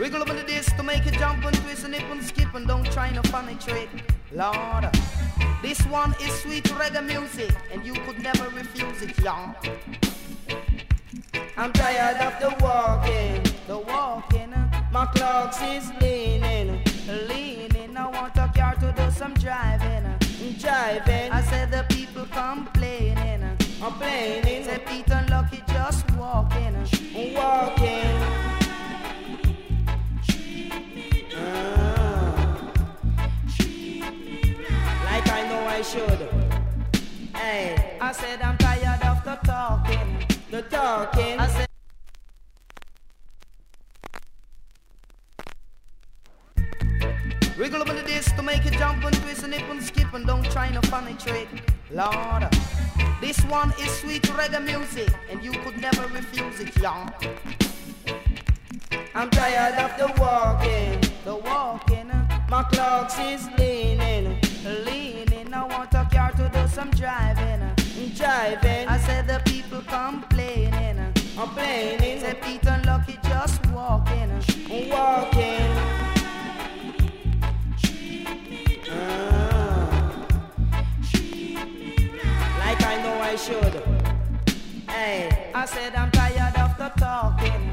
Wiggle on the disc to make it jump and twist and nip and skip and don't try no funny trick. Lord, this one is sweet reggae music and you could never refuse it, y'all. I'm tired of the walking, the walking. My clocks is leaning, leaning. I want a car to do some driving, driving. I said the people complaining, complaining. Say Peter Lucky just walking, walking. I should. Hey, I said I'm tired of the talking, the talking. I said. Wiggle up on the disc to make it jump and twist and nip and skip and don't try no funny trick. Lord, this one is sweet reggae music and you could never refuse it, y'all. I'm tired of the walking, the walking. My clocks is leaning, leaning. Driving, uh. driving. I said the people complaining, uh. complaining. Say Peter Lucky just walking, uh. walking. Ah. Like I know I should. Hey, I said I'm tired of the talking,